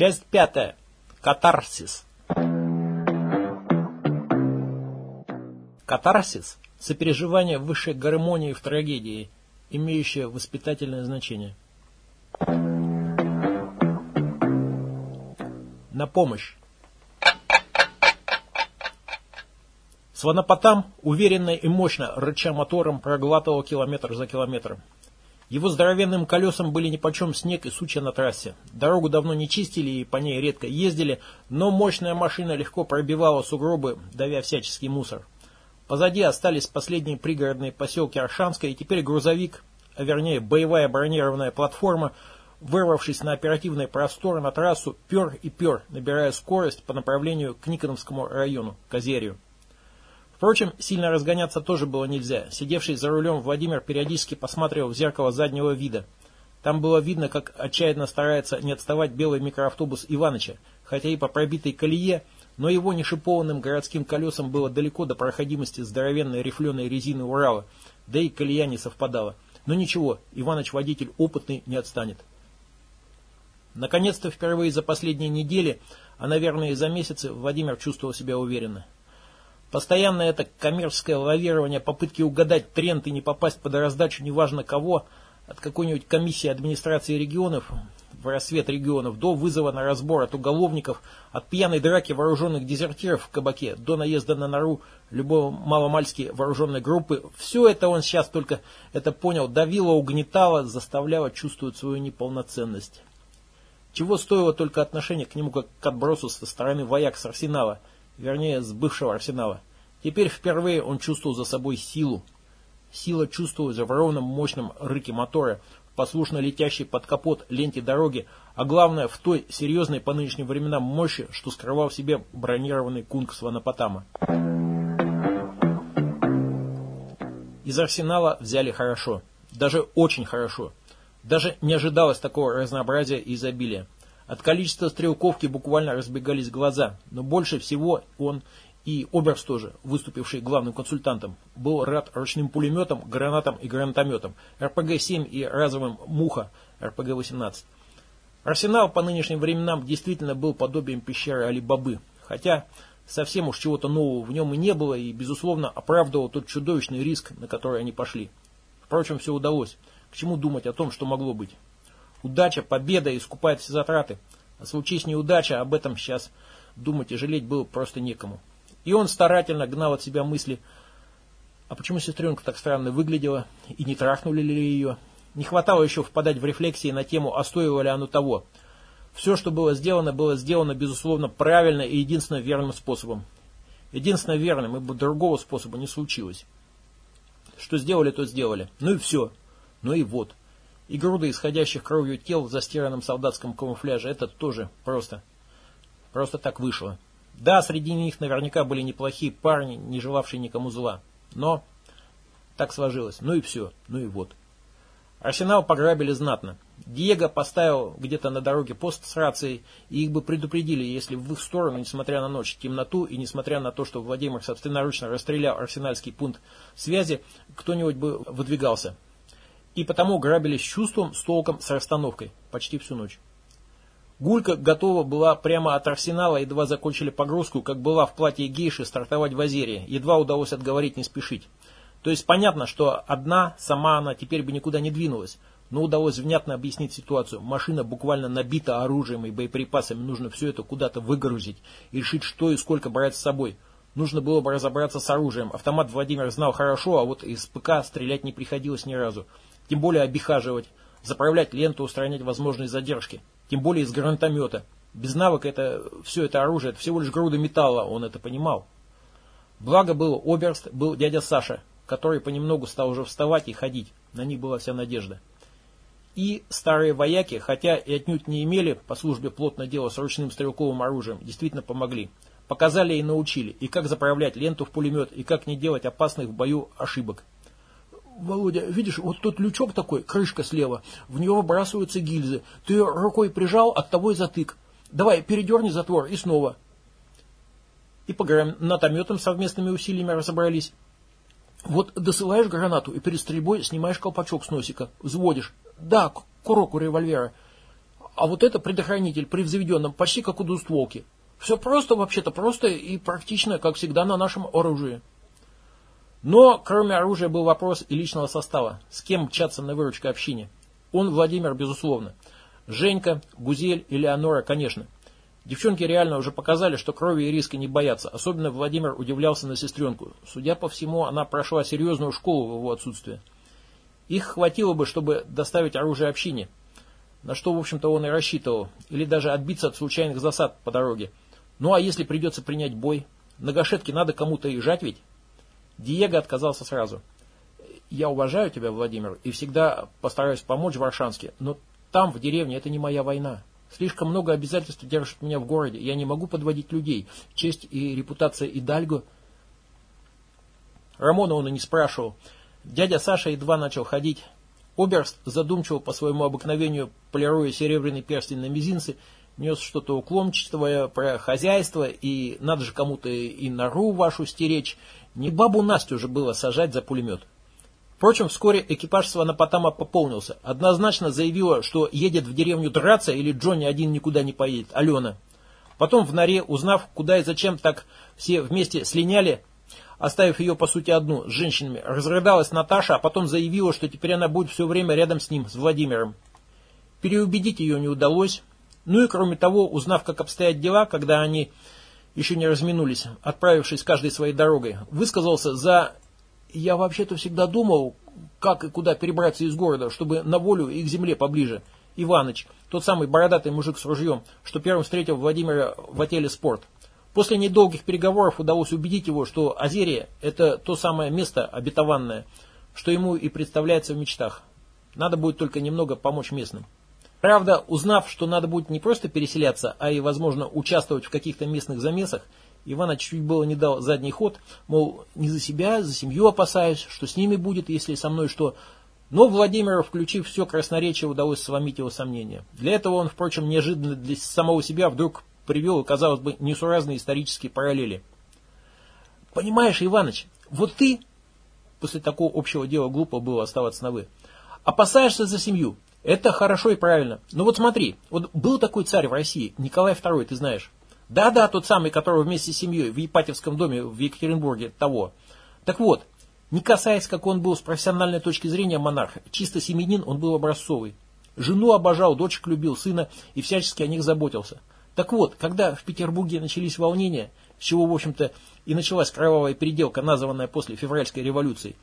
Часть пятая. Катарсис. Катарсис – сопереживание высшей гармонии в трагедии, имеющее воспитательное значение. На помощь. Сванопотам, уверенно и мощно, рыча мотором, проглатывал километр за километром. Его здоровенным колесам были нипочем снег и сучья на трассе. Дорогу давно не чистили и по ней редко ездили, но мощная машина легко пробивала сугробы, давя всяческий мусор. Позади остались последние пригородные поселки Аршанска, и теперь грузовик, а вернее боевая бронированная платформа, вырвавшись на оперативный простор на трассу, пер и пер, набирая скорость по направлению к Никоновскому району, к Озерью. Впрочем, сильно разгоняться тоже было нельзя. Сидевший за рулем Владимир периодически посматривал в зеркало заднего вида. Там было видно, как отчаянно старается не отставать белый микроавтобус Иваныча, хотя и по пробитой колее, но его нешипованным городским колесам было далеко до проходимости здоровенной рифленой резины Урала, да и колея не совпадала. Но ничего, Иваныч водитель опытный не отстанет. Наконец-то впервые за последние недели, а наверное и за месяцы, Владимир чувствовал себя уверенно. Постоянно это коммерческое лавирование, попытки угадать тренд и не попасть под раздачу неважно кого, от какой-нибудь комиссии администрации регионов, в рассвет регионов, до вызова на разбор от уголовников, от пьяной драки вооруженных дезертиров в кабаке, до наезда на нору любого маломальски вооруженной группы, все это он сейчас только это понял, давило, угнетало, заставляло чувствовать свою неполноценность. Чего стоило только отношение к нему как к отбросу со стороны вояк с арсенала – вернее, с бывшего арсенала. Теперь впервые он чувствовал за собой силу. Сила чувствовалась в ровном мощном рыке мотора, послушно летящей под капот ленте дороги, а главное в той серьезной по нынешним временам мощи, что скрывал в себе бронированный кунг Сванопотама. Из арсенала взяли хорошо, даже очень хорошо. Даже не ожидалось такого разнообразия и изобилия. От количества стрелковки буквально разбегались глаза, но больше всего он и Оберс тоже, выступивший главным консультантом, был рад ручным пулеметам, гранатам и гранатометам, РПГ-7 и разовым «Муха» РПГ-18. Арсенал по нынешним временам действительно был подобием пещеры Али-Бабы, хотя совсем уж чего-то нового в нем и не было, и, безусловно, оправдывал тот чудовищный риск, на который они пошли. Впрочем, все удалось. К чему думать о том, что могло быть? Удача, победа искупает все затраты. А случись неудача, об этом сейчас думать и жалеть было просто некому. И он старательно гнал от себя мысли, а почему сестренка так странно выглядела, и не трахнули ли ее? Не хватало еще впадать в рефлексии на тему, а стоило ли оно того. Все, что было сделано, было сделано, безусловно, правильно и единственно верным способом. Единственно верным, ибо другого способа не случилось. Что сделали, то сделали. Ну и все. Ну и вот. И груды исходящих кровью тел в застиранном солдатском камуфляже, это тоже просто, просто так вышло. Да, среди них наверняка были неплохие парни, не желавшие никому зла. Но так сложилось. Ну и все. Ну и вот. Арсенал пограбили знатно. Диего поставил где-то на дороге пост с рацией, и их бы предупредили, если в их сторону, несмотря на ночь, темноту, и несмотря на то, что Владимир собственноручно расстрелял арсенальский пункт связи, кто-нибудь бы выдвигался и потому грабили с чувством, с толком, с расстановкой, почти всю ночь. Гулька готова была прямо от арсенала, едва закончили погрузку, как была в платье гейши стартовать в Азерии, едва удалось отговорить не спешить. То есть понятно, что одна, сама она теперь бы никуда не двинулась, но удалось внятно объяснить ситуацию. Машина буквально набита оружием и боеприпасами, нужно все это куда-то выгрузить и решить, что и сколько брать с собой. Нужно было бы разобраться с оружием. Автомат Владимир знал хорошо, а вот из ПК стрелять не приходилось ни разу тем более обихаживать, заправлять ленту, устранять возможные задержки, тем более из гранатомета. Без навыка это, все это оружие, это всего лишь груда металла, он это понимал. Благо был Оберст, был дядя Саша, который понемногу стал уже вставать и ходить, на них была вся надежда. И старые вояки, хотя и отнюдь не имели по службе плотно дело с ручным стрелковым оружием, действительно помогли. Показали и научили, и как заправлять ленту в пулемет, и как не делать опасных в бою ошибок. Володя, видишь, вот тот лючок такой, крышка слева, в него выбрасываются гильзы. Ты ее рукой прижал, от того и затык. Давай, передерни затвор и снова. И по гранатометам совместными усилиями разобрались. Вот досылаешь гранату и перед стрельбой снимаешь колпачок с носика, взводишь. Да, курок у револьвера. А вот это предохранитель при взведенном, почти как у двустволки. Все просто, вообще-то, просто и практично, как всегда на нашем оружии. Но, кроме оружия, был вопрос и личного состава. С кем мчаться на выручку общине? Он, Владимир, безусловно. Женька, Гузель и Леонора, конечно. Девчонки реально уже показали, что крови и риска не боятся. Особенно Владимир удивлялся на сестренку. Судя по всему, она прошла серьезную школу в его отсутствие. Их хватило бы, чтобы доставить оружие общине, на что, в общем-то, он и рассчитывал, или даже отбиться от случайных засад по дороге. Ну а если придется принять бой? На гашетке надо кому-то и жать ведь? Диего отказался сразу. Я уважаю тебя, Владимир, и всегда постараюсь помочь Варшанске, но там, в деревне, это не моя война. Слишком много обязательств держит меня в городе. Я не могу подводить людей. Честь и репутация Идальго. Рамона он и не спрашивал. Дядя Саша едва начал ходить. Оберст, задумчиво по своему обыкновению, полируя серебряный перстень на мизинце, нес что-то уклончивое про хозяйство, и надо же кому-то и нору вашу стеречь. Не бабу Настю же было сажать за пулемет. Впрочем, вскоре экипаж Сванопотама пополнился. Однозначно заявила, что едет в деревню драться или Джонни один никуда не поедет, Алена. Потом в норе, узнав, куда и зачем так все вместе слиняли, оставив ее, по сути, одну, с женщинами, разрыдалась Наташа, а потом заявила, что теперь она будет все время рядом с ним, с Владимиром. Переубедить ее не удалось. Ну и кроме того, узнав, как обстоят дела, когда они еще не разминулись, отправившись каждой своей дорогой, высказался за я вообще-то всегда думал, как и куда перебраться из города, чтобы на волю и к земле поближе. Иваныч, тот самый бородатый мужик с ружьем, что первым встретил Владимира в отеле «Спорт». После недолгих переговоров удалось убедить его, что Азерия – это то самое место обетованное, что ему и представляется в мечтах. Надо будет только немного помочь местным. Правда, узнав, что надо будет не просто переселяться, а и, возможно, участвовать в каких-то местных замесах, Ивана чуть было не дал задний ход, мол, не за себя, за семью опасаюсь, что с ними будет, если со мной что. Но Владимиру, включив все красноречие, удалось сломить его сомнения. Для этого он, впрочем, неожиданно для самого себя вдруг привел, казалось бы, несуразные исторические параллели. Понимаешь, Иваныч, вот ты, после такого общего дела глупо было оставаться на «вы», опасаешься за семью. Это хорошо и правильно. Но вот смотри, вот был такой царь в России, Николай II, ты знаешь. Да-да, тот самый, который вместе с семьей в Епатьевском доме в Екатеринбурге того. Так вот, не касаясь, как он был с профессиональной точки зрения монарх, чисто семенин он был образцовый. Жену обожал, дочек любил, сына и всячески о них заботился. Так вот, когда в Петербурге начались волнения, с чего, в общем-то, и началась кровавая переделка, названная после февральской революции,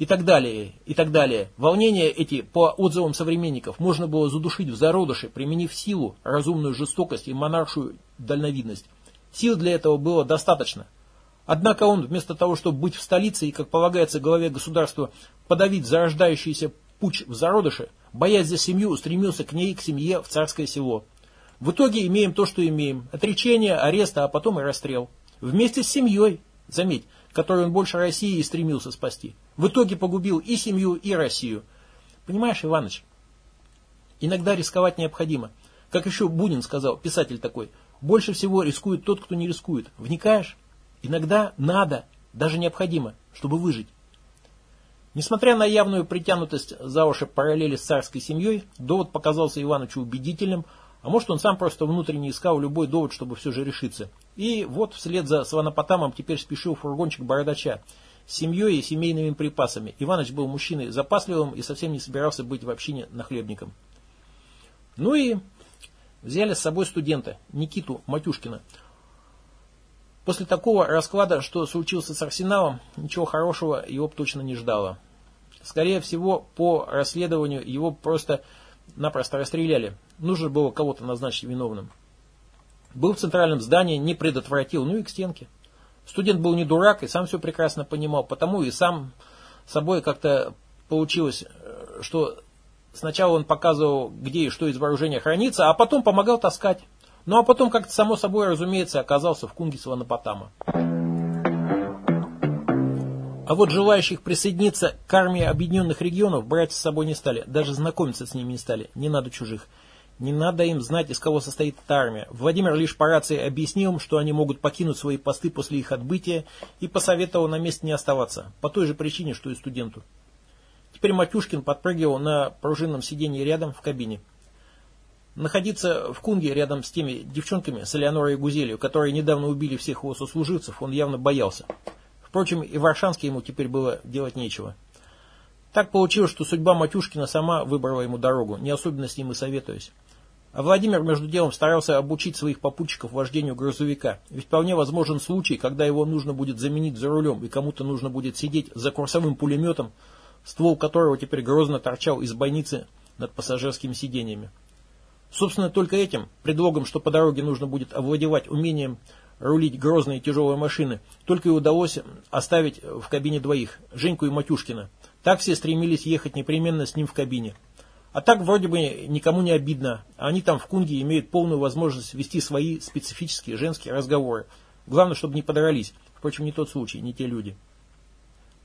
и так далее, и так далее. Волнения эти, по отзывам современников, можно было задушить в зародыше, применив силу, разумную жестокость и монаршую дальновидность. Сил для этого было достаточно. Однако он, вместо того, чтобы быть в столице и, как полагается главе государства, подавить зарождающийся путь в зародыше, боясь за семью, устремился к ней, к семье, в царское село. В итоге имеем то, что имеем. Отречение, арест, а потом и расстрел. Вместе с семьей, заметь, которую он больше России и стремился спасти. В итоге погубил и семью, и Россию. Понимаешь, Иваныч, иногда рисковать необходимо. Как еще Бунин сказал, писатель такой, больше всего рискует тот, кто не рискует. Вникаешь? Иногда надо, даже необходимо, чтобы выжить. Несмотря на явную притянутость за уши параллели с царской семьей, довод показался Иванычу убедительным, а может он сам просто внутренне искал любой довод, чтобы все же решиться. И вот вслед за Сванопотамом теперь спешил фургончик бородача с семьей и семейными припасами. Иваныч был мужчиной запасливым и совсем не собирался быть в общине нахлебником. Ну и взяли с собой студента, Никиту Матюшкина. После такого расклада, что случился с Арсеналом, ничего хорошего его точно не ждало. Скорее всего, по расследованию его просто-напросто расстреляли. Нужно было кого-то назначить виновным. Был в центральном здании, не предотвратил, ну и к стенке. Студент был не дурак и сам все прекрасно понимал, потому и сам собой как-то получилось, э, что сначала он показывал, где и что из вооружения хранится, а потом помогал таскать. Ну а потом, как-то само собой, разумеется, оказался в кунге Сванопотама. А вот желающих присоединиться к армии объединенных регионов брать с собой не стали, даже знакомиться с ними не стали, не надо чужих. Не надо им знать, из кого состоит эта армия. Владимир лишь по рации объяснил им, что они могут покинуть свои посты после их отбытия и посоветовал на месте не оставаться, по той же причине, что и студенту. Теперь Матюшкин подпрыгивал на пружинном сиденье рядом в кабине. Находиться в Кунге рядом с теми девчонками, с Элеонорой и Гузелью, которые недавно убили всех его сослуживцев, он явно боялся. Впрочем, и в Аршанске ему теперь было делать нечего. Так получилось, что судьба Матюшкина сама выбрала ему дорогу, не особенно с ним и советуясь. А Владимир, между делом, старался обучить своих попутчиков вождению грузовика. Ведь вполне возможен случай, когда его нужно будет заменить за рулем, и кому-то нужно будет сидеть за курсовым пулеметом, ствол которого теперь грозно торчал из бойницы над пассажирскими сиденьями. Собственно, только этим, предлогом, что по дороге нужно будет овладевать умением рулить грозные тяжелые машины, только и удалось оставить в кабине двоих, Женьку и Матюшкина. Так все стремились ехать непременно с ним в кабине. А так вроде бы никому не обидно. Они там в Кунге имеют полную возможность вести свои специфические женские разговоры. Главное, чтобы не подрались. Впрочем, не тот случай, не те люди.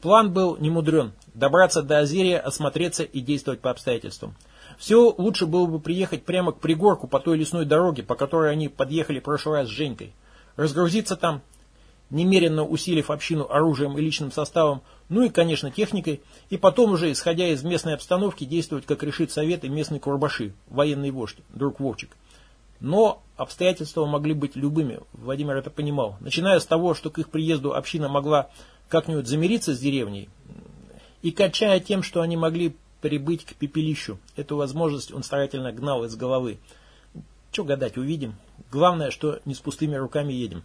План был не мудрен. Добраться до Азерия, осмотреться и действовать по обстоятельствам. Все лучше было бы приехать прямо к пригорку по той лесной дороге, по которой они подъехали прошлый раз с Женькой. Разгрузиться там, немеренно усилив общину оружием и личным составом, ну и, конечно, техникой, и потом уже, исходя из местной обстановки, действовать, как решит совет и местный Курбаши, военный вождь, друг Вовчик. Но обстоятельства могли быть любыми, Владимир это понимал. Начиная с того, что к их приезду община могла как-нибудь замириться с деревней, и качая тем, что они могли прибыть к пепелищу. Эту возможность он старательно гнал из головы. Че гадать, увидим. Главное, что не с пустыми руками едем.